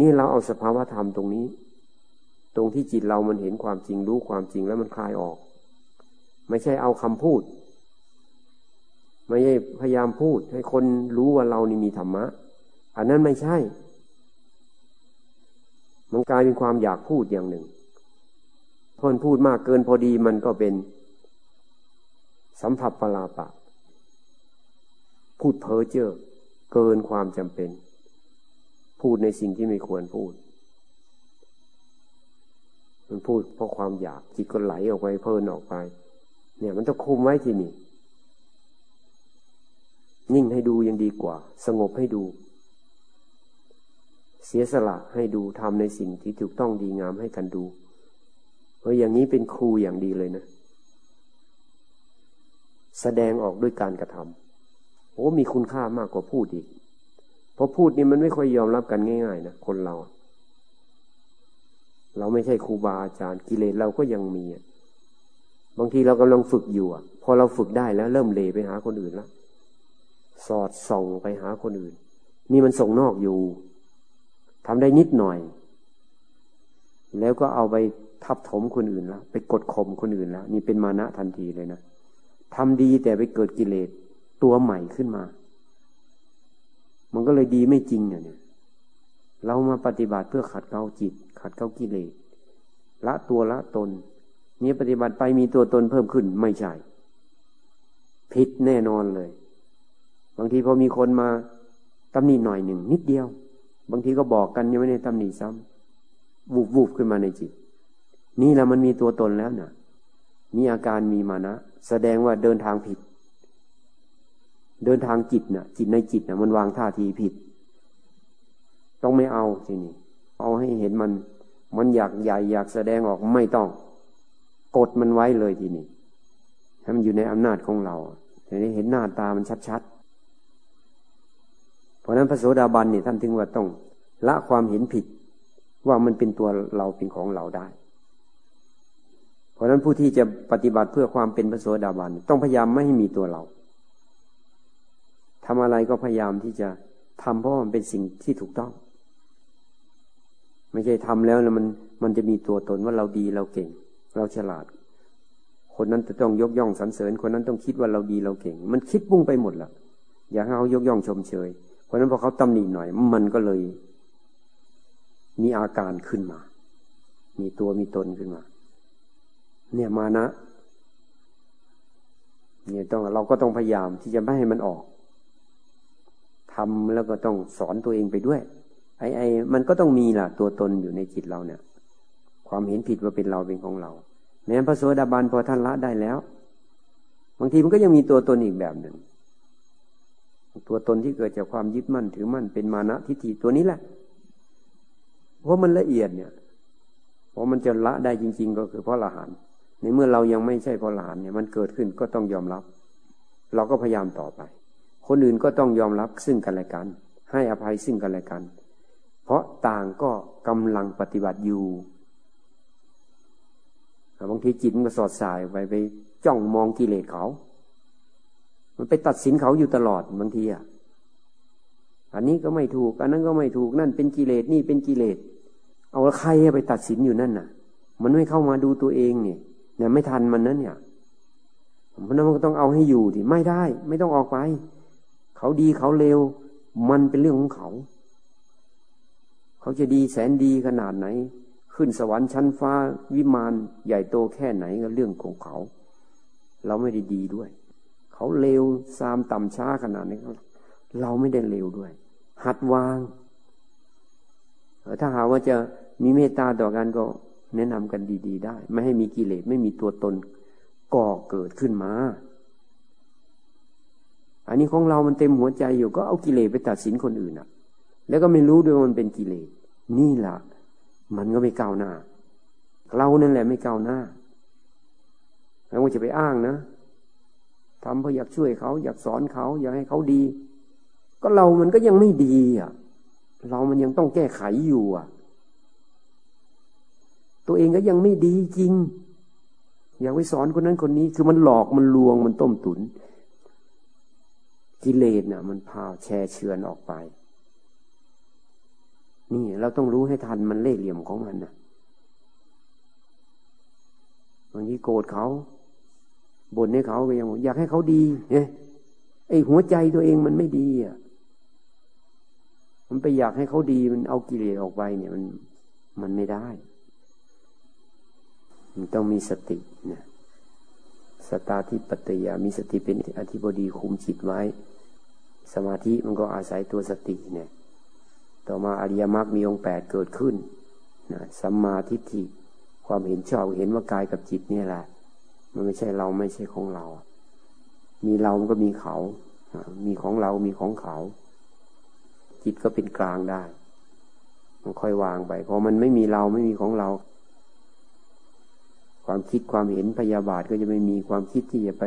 นี่เราเอาสภาวะธรรมตรงนี้ ตรงที่จิตเรามันเห็นความจริงรู้ความจริงแล้วมันคลายออก ไม่ใช่เอาคำพูด ไม่ใช่พยายามพูด ให้คนรู้ว่าเรานี่มีธรรมะ อันนั้นไม่ใช่ มันกลายเป็นความอยากพูดอย่างหนึ่งพนพูดมากเกินพอดีมันก็เป็น สัมผัสปลาปะ พูดเพ้อเจ้อเกินความจำเป็น พูดในสิ่งที่ไม่ควรพูด มันพูดเพราะความอยากจิตก็ไหลออกไปเพลินออกไป เนี่ยมันต้องคุมไว้ที่นี่ นิ่งให้ดูยังดีกว่า สงบให้ดู เสียสละให้ดูทำในสิ่งที่ถูกต้องดีงามให้กันดูเอออย่างนี้เป็นครูอย่างดีเลยนะ แสดงออกด้วยการกระทำโอ้มีคุณค่ามากกว่าพูดอีก เพราะพูดนี่มันไม่ค่อยยอมรับกันง่ายๆนะคนเรา เราไม่ใช่ครูบาอาจารย์ กิเลสเราก็ยังมีบางทีเรากำลังฝึกอยู่พอเราฝึกได้แล้วเริ่มเลไปหาคนอื่นแล้ว สอดส่องไปหาคนอื่น นี่มันส่งนอกอยู่ทำได้นิดหน่อย แล้วก็เอาไปทับถมคนอื่นแล้วไปกดข่มคนอื่นแล้ว นี่เป็นมานะทันทีเลยนะทำดีแต่ไปเกิดกิเลสตัวใหม่ขึ้นมา มันก็เลยดีไม่จริงเนี่ยเรามาปฏิบัติเพื่อขัดเกลาจิต ขัดเกลากิเลสละตัวละตน นี่ปฏิบัติไปมีตัวตนเพิ่มขึ้นไม่ใช่ ผิดแน่นอนเลย บางทีพอมีคนมาตำหนิหน่อยหนึ่งนิดเดียว บางทีก็บอกกันยังไม่ได้ตำหนิซ้ำวูบวูบขึ้นมาในจิต นี่แหละมันมีตัวตนแล้วนะ่ะ มีอาการมีมานะ แสดงว่าเดินทางผิด เดินทางจิตนะ่ะ จิตในจิตนะ่ะ มันวางท่าทีผิด ต้องไม่เอาทีนี้เอาให้เห็นมัน มันอยากใหญ่อยากแสดงออกไม่ต้อง กดมันไว้เลยทีนี้ให้มันอยู่ในอำนาจของเราจะได้เห็นหน้าตามันชัดๆ เพราะนั้นพระโสดาบันเนี่ยท่านถึงว่าต้องละความเห็นผิดว่ามันเป็นตัวเราเป็นของเราได้ เพราะนั้นผู้ที่จะปฏิบัติเพื่อความเป็นพระโสดาบันต้องพยายามไม่ให้มีตัวเราทำอะไรก็พยายามที่จะทำเพราะมันเป็นสิ่งที่ถูกต้อง ไม่ใช่ทำแล้วแล้วมันมันจะมีตัวตนว่าเราดีเราเก่ง เราฉลาด คนนั้นจะต้องยกย่องสรรเสริญ คนนั้นต้องคิดว่าเราดีเราเก่ง มันคิดปุ้งไปหมดละอยากให้เขายกย่องชมเชย เพราะนั้นพอเขาตำหนิหน่อย มันก็เลย มีอาการขึ้นมา มีตัวมีตนขึ้นมา เนี่ยมานะ เนี่ยต้องเราก็ต้องพยายามที่จะไม่ให้มันออกทำแล้วก็ต้องสอนตัวเองไปด้วย ไอ้ไอ้มันก็ต้องมีล่ะ ตัวตนอยู่ในจิตเราเนี่ย ความเห็นผิดว่าเป็นเราเป็นของเราแม้พระโสดาบันพอท่านละได้แล้ว บางทีมันก็ยังมีตัวตนอีกแบบหนึ่ง ตัวตนที่เกิดจากความยึดมั่นถือมั่นเป็นมานะทิฏฐิตัวนี้แหละเพราะมันละเอียดเนี่ยเพราะมันจะละได้จริง ๆ ก็คือเพราะละหันในเมื่อเรายังไม่ใช่พอหลานเนี่ยมันเกิดขึ้นก็ต้องยอมรับ เราก็พยายามต่อไป คนอื่นก็ต้องยอมรับซึ่งกันและกัน ให้อภัยซึ่งกันและกัน เพราะต่างก็กำลังปฏิบัติอยู่บางทีจิตมันก็สอดสายไปไปจ้องมองกิเลสเขา มันไปตัดสินเขาอยู่ตลอดบางทีอะอันนี้ก็ไม่ถูก อันนั้นก็ไม่ถูกนั่นเป็นกิเลสนี่เป็นกิเลส เอาใครไปตัดสินอยู่นั่นน่ะ มันไม่เข้ามาดูตัวเองเนี่ยเนี่ยไม่ทันมันนั้นเนี่ยเพราะนั้นมันก็ต้องเอาให้อยู่ดิไม่ได้ ไม่ต้องออกไป เขาดีเขาเลวมันเป็นเรื่องของเขา เขาจะดีแสนดีขนาดไหน ขึ้นสวรรค์ชั้นฟ้าวิมานใหญ่โตแค่ไหนก็เรื่องของเขา เราไม่ได้ดีด้วย เขาเลวซามต่ำช้าขนาดนี้เราไม่ได้เลวด้วย หัดวางถ้าหาว่าจะมีเมตตาต่อกันก็แนะนำกันดี ๆ ได้ ไม่ให้มีกิเลสไม่มีตัวตนก่อเกิดขึ้นมา อันนี้ของเรามันเต็มหัวใจอยู่ ก็เอากิเลสไปตัดสินคนอื่นอะแล้วก็ไม่รู้ด้วยว่ามันเป็นกิเลสนี่แหละมันก็ไม่ก้าวหน้า เรานั่นแหละไม่ก้าวหน้าแล้วว่าจะไปอ้างนะ ทำเพราะอยากช่วยเขา อยากสอนเขา อยากให้เขาดี ก็เรามันก็ยังไม่ดีอะ เรามันยังต้องแก้ไขอยู่อะ ตัวเองก็ยังไม่ดีจริง อยากไปสอนคนนั้นคนนี้ คือมันหลอกมันลวงมันต้มตุน กิเลสน่ะ มันพาแชร์เชือนออกไป นี่เราต้องรู้ให้ทันมันเล่ห์เหลี่ยมของมันนะบางทีโกรธเขา บ่นให้เขาก็ยังอยากให้เขาดีเนี่ยไอหัวใจตัวเองมันไม่ดีอะ มันไปอยากให้เขาดีมันเอากิเลสออกไปเนี่ย มันมันไม่ได้ มันต้องมีสตินะสตาธิปัตยามีสติเป็นอธิบดีคุมจิตไว้ สมาธิมันก็อาศัยตัวสติเนี่ย ต่อมาอริยมรรคมีองค์แปดเกิดขึ้นนะสัมมาทิฏฐิความเห็นชอบเห็นว่ากายกับจิตนี่แหละ มันไม่ใช่เราไม่ใช่ของเรา มีเรามันก็มีเขา มีของเรามีของเขา จิตก็เป็นกลางได้ มันค่อยวางไปพอมันไม่มีเราไม่มีของเรา ความคิดความเห็นพยาบาทก็จะไม่มีความคิดที่จะไป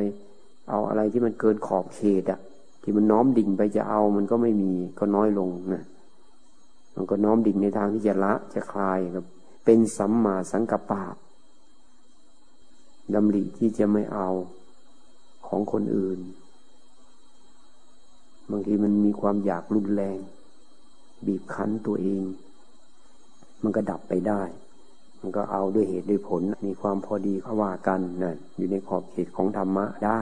เอาอะไรที่มันเกินขอบเขตอะที่มันน้อมดิ่งไปจะเอามันก็ไม่มีก็น้อยลงนะมันก็น้อมดิ่งในทางที่จะละจะคลายกับ เป็นสัมมาสังกัปปะ ดำริที่จะไม่เอาของคนอื่น บางทีมันมีความอยากรุนแรง บีบคั้นตัวเอง มันก็ดับไปได้ มันก็เอาด้วยเหตุด้วยผล มีความพอดีเขาว่ากันนะ่นอยู่ในขอบเขตของธรรมะได้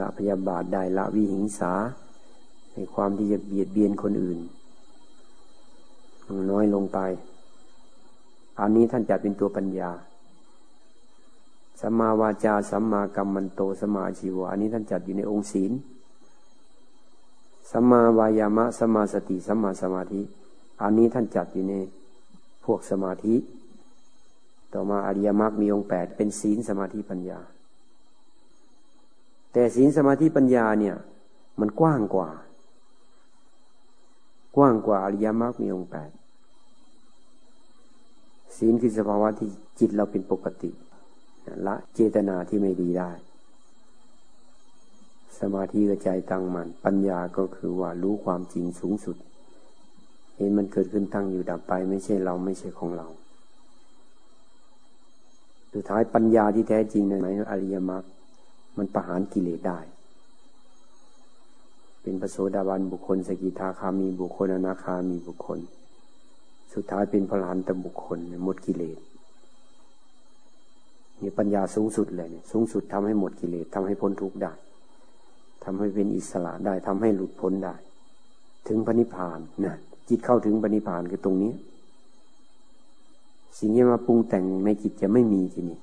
ละพยาบาทได้ละวิหิงสา ในความที่จะเบียดเบียนคนอื่นน้อยลงไปอันนี้ท่านจัดเป็นตัวปัญญา สัมมาวาจาสัมมากัมมันโตสัมมาชีวะอันนี้ท่านจัดอยู่ในองค์ศีลสัมมาวายามะสัมมาสติสัมมาสมาธิ อันนี้ท่านจัดอยู่ในพวกสมาธิ ต่อมาอริยมรรคมีองค์แปดเป็นศีลสมาธิปัญญา แต่ศีลสมาธิปัญญาเนี่ย มันกว้างกว่า กว้างกว่าอริยมรรคมีองค์แปดศีลคือสภาวะที่จิตเราเป็นปกติ ละเจตนาที่ไม่ดีได้ สมาธิกระใจตั้งมัน่นปัญญาก็คือว่ารู้ความจริงสูงสุด เห็นมันเกิดขึ้นตั้งอยู่ดับไป ไม่ใช่เราไม่ใช่ของเรา สุดท้ายปัญญาที่แท้จริงในหมายอริยมรรคมันประหารกิเลสได้ เป็นปโสดาบันบุคคลสกิทาคามีบุคคลอนาคามีบุคคล สุดท้ายเป็นพลานตบุคคลหมดกิเลส นี่ปัญญาสูงสุดเลยเนี่ยสูงสุดทำให้หมดกิเลสทำให้พ้นทุกข์ได้ทำให้เป็นอิสระได้ทำให้หลุดพ้นได้ ถึงพระนิพานนะจิตเข้าถึงพระนิพพานคือตรงนี้ สิ่งที่มาปรุงแต่งในจิตจะไม่มีทีนี้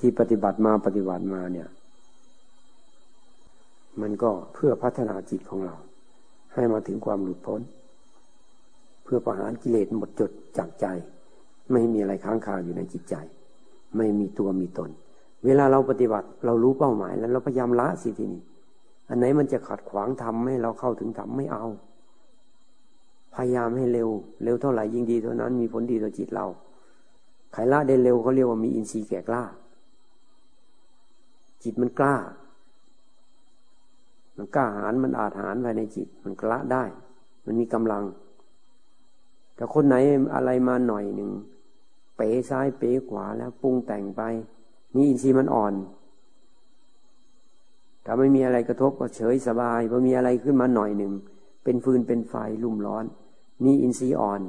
ที่ปฏิบัติมาปฏิบัติมาเนี่ย มันก็เพื่อพัฒนาจิตของเรา ให้มาถึงความหลุดพ้น เพื่อประหารกิเลสหมดจดจากใจ ไม่มีอะไรค้างคาอยู่ในจิตใจ ไม่มีตัวมีตน เวลาเราปฏิบัติเรารู้เป้าหมายแล้วเราพยายามละสิทีนี้อันไหนมันจะขัดขวางทำให้เราเข้าถึงทำไม่เอา พยายามให้เร็ว เร็วเท่าไหร่ยิ่งดีเท่านั้น มีผลดีต่อจิตเราใครละได้เร็วเขาเรียกว่ามีอินทรีย์แก่กล้า จิตมันกล้า มันกล้าหาญมันอาจหารภายในจิต มันกล้าได้ มันมีกำลัง แต่คนไหนอะไรมาหน่อยหนึ่ง เป๋ซ้ายเป๋ขวาแล้วปรุงแต่งไป นี่อินทรีย์มันอ่อน ถ้าไม่มีอะไรกระทบก็เฉยสบายพอมีอะไรขึ้นมาหน่อยหนึ่งเป็นฟืนเป็นไฟลุ่มร้อน นี่อินทรีย์อ่อน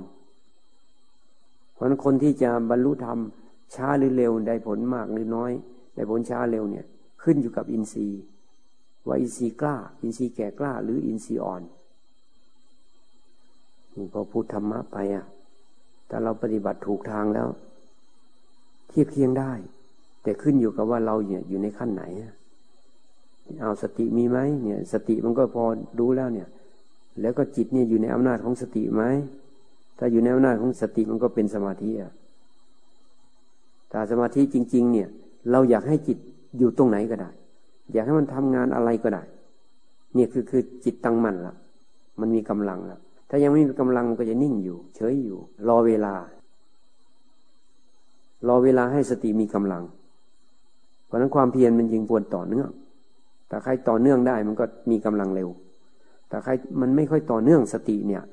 เพราะคนที่จะบรรลุธรรมช้าหรือเร็วได้ผลมากหรือน้อย ได้ผลช้าเร็วเนี่ย ขึ้นอยู่กับอินทรีย์ว่าอินทรีย์กล้า อินทรีย์แก่กล้า หรืออินทรีย์อ่อนพอพูดธรรมะไปอะ ถ้าเราปฏิบัติถูกทางแล้ว เทียบเคียงได้ แต่ขึ้นอยู่กับว่าเราเนี่ยอยู่ในขั้นไหนเอาสติมีไหมเนี่ย สติมันก็พอรู้แล้วเนี่ย แล้วก็จิตเนี่ยอยู่ในอำนาจของสติไหมถ้าอยู่ในอำนาจของสติมันก็เป็นสมาธิอะถ้าสมาธิจริง ๆ เนี่ย เราอยากให้จิตอยู่ตรงไหนก็ได้ อยากให้มันทำงานอะไรก็ได้ เนี่ยคือคือจิตตั้งมั่นละมันมีกำลังแล้ว ถ้ายังไม่มีกำลังก็จะนิ่งอยู่ เฉยอยู่ รอเวลา รอเวลาให้สติมีกำลัง เพราะนั้นความเพียรมันยิงปวนต่อเนื่องแต่ใครต่อเนื่องได้มันก็มีกำลังเร็ว แต่ใครมันไม่ค่อยต่อเนื่องสติเนี่ย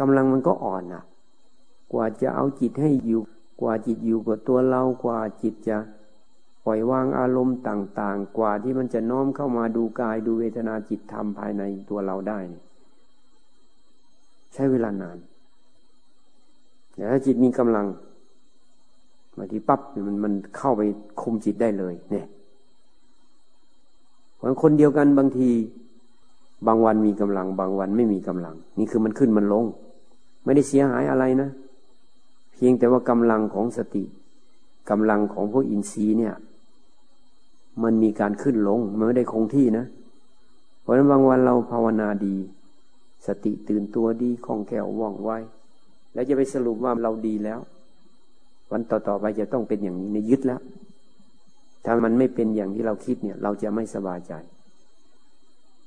กำลังมันก็อ่อนอะกว่าจะเอาจิตให้อยู่ กว่าจิตอยู่กับตัวเรา กว่าจิตจะ ปล่อยวางอารมณ์ต่างๆ กว่าที่มันจะน้อมเข้ามาดูกายดูเวทนาจิตธรรมภายในตัวเราได้ใช้เวลานานแต่ถ้าจิตมีกำลังมาที่ปั๊บมันมันเข้าไปคุมจิตได้เลย เนี่ยเพราะคนเดียวกันบางที บางวันมีกำลัง บางวันไม่มีกำลัง นี่คือมันขึ้นมันลง ไม่ได้เสียหายอะไรนะ เพียงแต่ว่ากำลังของสติกำลังของพวกอินทรีย์เนี่ย มันมีการขึ้นลง มันไม่ได้คงที่นะ เพราะฉะนั้นบางวันเราภาวนาดี สติตื่นตัวดีคล่องแคล่วว่องไวแล้วจะไปสรุปว่าเราดีแล้ว วันต่อๆไปจะต้องเป็นอย่างนี้ในยึดแล้ว ถ้ามันไม่เป็นอย่างที่เราคิดเนี่ย เราจะไม่สบายใจ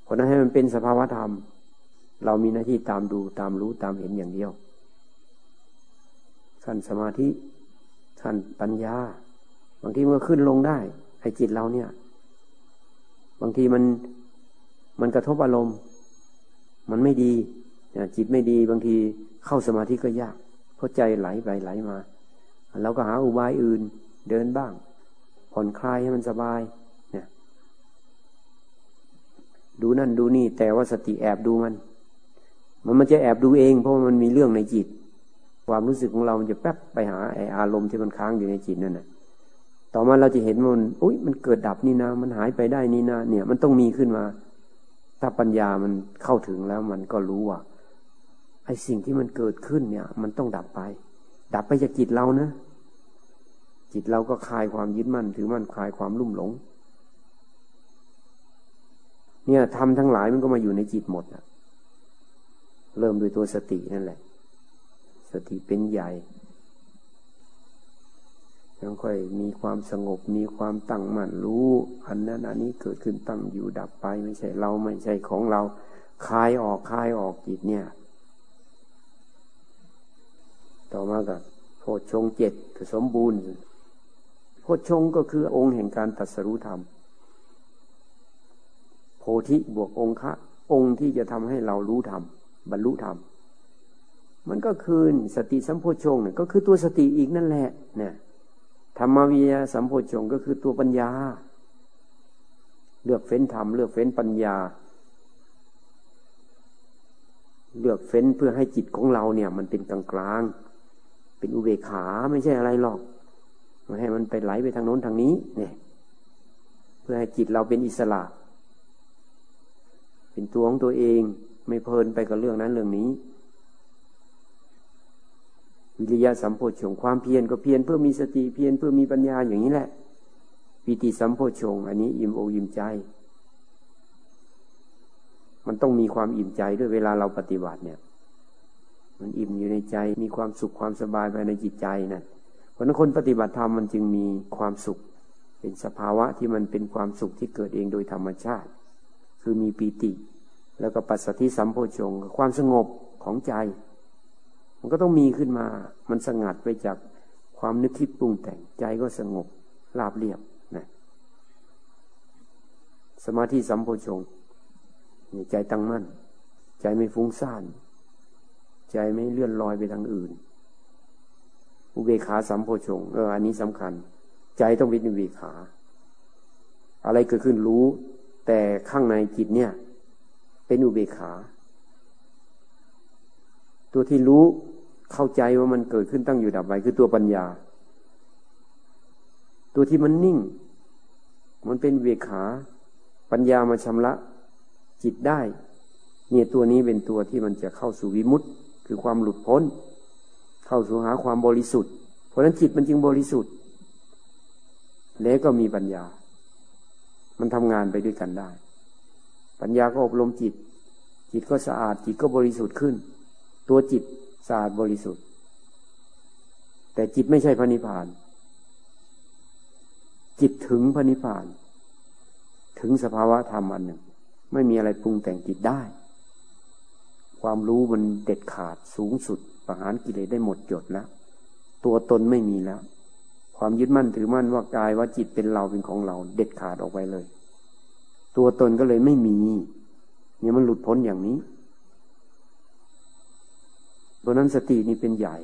เพราะนั้นให้มันเป็นสภาวธรรม เรามีหน้าที่ตามดูตามรู้ตามเห็นอย่างเดียวขั้นสมาธิขั้นปัญญา บางทีมันก็ขึ้นลงได้ ไอ้จิตเราเนี่ย บางทีมันมันกระทบอารมณ์ มันไม่ดีจิตไม่ดีบางทีเข้าสมาธิก็ยาก เพราะใจไหลไปไหลมาเราก็หาอุบายอื่นเดินบ้าง ผ่อนคลายให้มันสบายดูนั่นดูนี่ แต่ว่าสติแอบดูมัน มันมันจะแอบดูเอง เพราะมันมีเรื่องในจิต ความรู้สึกของเรามันจะแป๊บไปหาไออารมณ์ที่มันค้างอยู่ในจิตนั่นน่ะ ต่อมาเราจะเห็นมันอุ้ยมันเกิดดับนี่นะ มันหายไปได้นี่นะเนี่ย มันต้องมีขึ้นมา ถ้าปัญญามันเข้าถึงแล้วมันก็รู้ว่าไอ้สิ่งที่มันเกิดขึ้นเนี่ย มันต้องดับไป ดับไปจากจิตเรานะจิตเราก็คลายความยึดมั่น ถือมั่นคลายความลุ่มหลง เนี่ยทำทั้งหลายมันก็มาอยู่ในจิตหมดนะเริ่มด้วยตัวสตินั่นแหละ สติเป็นใหญ่ ยังค่อยมีความสงบมีความตั้งมั่นรู้ อันนั้นอันนี้เกิดขึ้นตั้งอยู่ดับไปไม่ใช่เราไม่ใช่ของเราคลายออกคลายออกจิตเนี่ย ต่อมากับโพชงเจ็ดสมบูรณ์โพชงก็คือองค์แห่งการตัดสรู้ธรรมพธิบวกองค์ะองค์ที่จะทำให้เรารู้ธรรมบรรลุธรรม มันก็คือสติสัมโพชงเนี่ยก็คือตัวสติอีกนั่นแหละเนี่ย ธรรมวิยาสัมโพชงก็คือตัวปัญญา เลือกเฟ้นธรรม เลือกเฟ้นปัญญา เลือกเฟ้นเพื่อให้จิตของเราเนี่ย มันเป็นกลางกลางเป็นอุเบกขาไม่ใช่อะไรหรอกมาให้มันไปไหลไปทางโน้นทางนี้ เนี่ย เพื่อให้จิตเราเป็นอิสระ เป็นตัวของตัวเอง ไม่เพลินไปกับเรื่องนั้นเรื่องนี้ วิริยะสัมโพชงความเพียรก็เพียรเพื่อมีสติเพียรเพื่อมีปัญญาอย่างนี้แหละปีติสัมโพชงอันนี้อิ่มอกอิ่มใจ มันต้องมีความอิ่มใจด้วยเวลาเราปฏิบัติเนี่ย มันอิ่มอยู่ในใจ มีความสุขความสบายภายในจิตใจนะเพราะนั้นคนปฏิบัติธรรมมันจึงมีความสุข เป็นสภาวะที่มันเป็นความสุขที่เกิดเองโดยธรรมชาติ คือมีปีติ แล้วก็ปัสสติสัมโพชงความสงบของใจ มันก็ต้องมีขึ้นมา มันสงัดไปจากความนึกคิดปรุงแต่งใจก็สงบราบเรียบนะสมาธิสัมโพชงนี่ใจตั้งมั่น ใจไม่ฟุ้งซ่าน ใจไม่เลื่อนลอยไปทางอื่น อุเบกขาสัมโพชงเอออันนี้สำคัญ ใจต้องเป็นอุเบกขา อะไรเกิดขึ้นรู้ แต่ข้างในจิตเนี่ย เป็นอุเบกขา ตัวที่รู้เข้าใจว่ามันเกิดขึ้นตั้งอยู่ดับไปคือตัวปัญญา ตัวที่มันนิ่ง มันเป็นเวขา ปัญญามาชำระจิตได้ เนี่ยตัวนี้เป็นตัวที่มันจะเข้าสู่วิมุตต์คือความหลุดพ้น เข้าสู่หาความบริสุทธิ์ เพราะฉะนั้นจิตมันจึงบริสุทธิ์ แล้วก็มีปัญญา มันทำงานไปด้วยกันได้ ปัญญาก็อบรมจิต จิตก็สะอาดจิตก็บริสุทธิ์ขึ้น ตัวจิตสะอาดบริสุทธิ์ แต่จิตไม่ใช่พระนิพพาน จิตถึงพระนิพพาน ถึงสภาวะธรรมอันหนึ่ง ไม่มีอะไรปรุงแต่งจิตได้ ความรู้มันเด็ดขาดสูงสุดประหารกิเลสได้หมดจดแล้ว ตัวตนไม่มีแล้ว ความยึดมั่นถือมั่นว่ากายว่าจิตเป็นเราเป็นของเรา เด็ดขาดออกไปเลย ตัวตนก็เลยไม่มี เนี่ยมันหลุดพ้นอย่างนี้ ตัวนั้นสตินี่เป็นใหญ่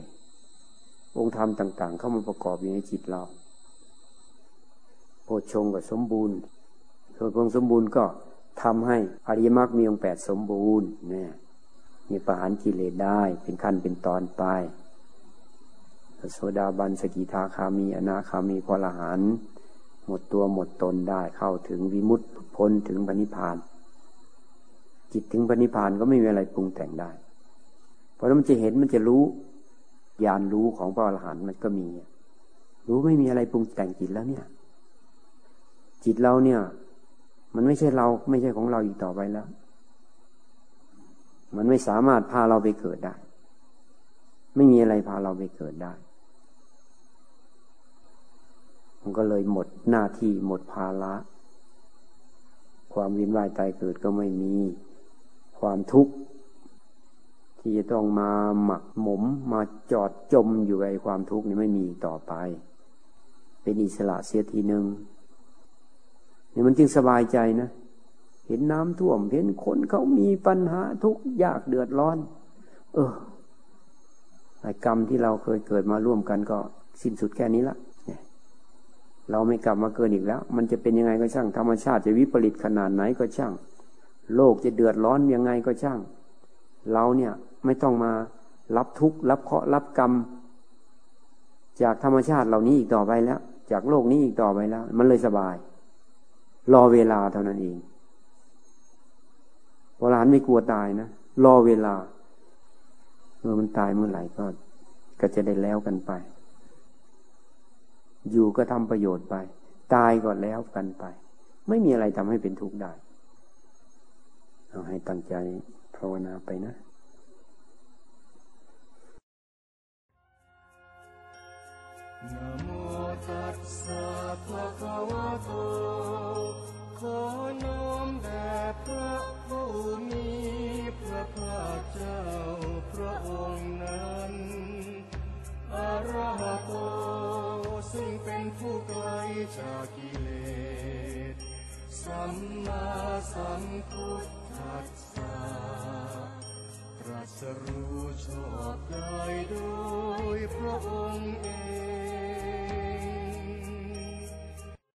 องค์ธรรมต่าง ๆ เข้ามาประกอบอยู่ในจิตเราโพชงกับสมบูรณ์ส่วนพงสมบูรณ์ก็ทำให้อริยมรรคมีองค์แปดสมบูรณ์เนี่ยมีประหารกิเลสได้เป็นขั้นเป็นตอนไปโสดาบันสกิทาคามีอนาคามีพลหันหมดตัวหมดตนได้เข้าถึงวิมุตติพ้นถึงปณิพาน จิตถึงปณิพานก็ไม่มีอะไรปรุงแต่งได้ ราะนั้นมันจะเห็นมันจะรู้ญาณรู้ของพระอรหันต์มันก็มี รู้ไม่มีอะไรปรุงแต่งจิตแล้วเนี่ย จิตเราเนี่ย มันไม่ใช่เราไม่ใช่ของเราอีกต่อไปแล้ว มันไม่สามารถพาเราไปเกิดได้ ไม่มีอะไรพาเราไปเกิดได้ มันก็เลยหมดหน้าที่หมดภาระความวินวายตายเกิดก็ไม่มี ความทุกข์ ที่จะต้องมาหมักหมมมาจอดจมอยู่ในความทุกข์นี้ไม่มีต่อไป เป็นอิสระเสียทีหนึ่งนี่มันจึงสบายใจนะ เห็นน้ำท่วม เห็นคนเขามีปัญหาทุกข์ยากเดือดร้อน เออไอกรรมที่เราเคยเกิดมาร่วมกันก็สิ้นสุดแค่นี้ละเราไม่กลับมาเกินอีกแล้ว มันจะเป็นยังไงก็ช่าง ธรรมชาติจะวิปริตขนาดไหนก็ช่าง โลกจะเดือดร้อนยังไงก็ช่าง เราเนี่ย ไม่ต้องมารับทุกข์รับเคราะห์รับกรรม จากธรรมชาติเหล่านี้อีกต่อไปแล้ว จากโลกนี้อีกต่อไปแล้ว มันเลยสบาย รอเวลาเท่านั้นเองโบราณไม่กลัวตายนะรอเวลาเมื่อมันตายเมื่อไหร่ก็ ก็จะได้แล้วกันไป อยู่ก็ทำประโยชน์ไป ตายก็แล้วกันไป ไม่มีอะไรทำให้เป็นทุกข์ได้ เอาให้ตั้งใจภาวนาไปนะ นะโมตัสสะภะคะวะโต ขอน้อมแด่พระผู้มีพระภาคเจ้าพระองค์นั้นอรหโตซึ่งเป็นผู้ไกลจากกิเลส สัมมาสัมพุทธัสสะ ตรัสรู้ชอบได้โดยพระองค์เอง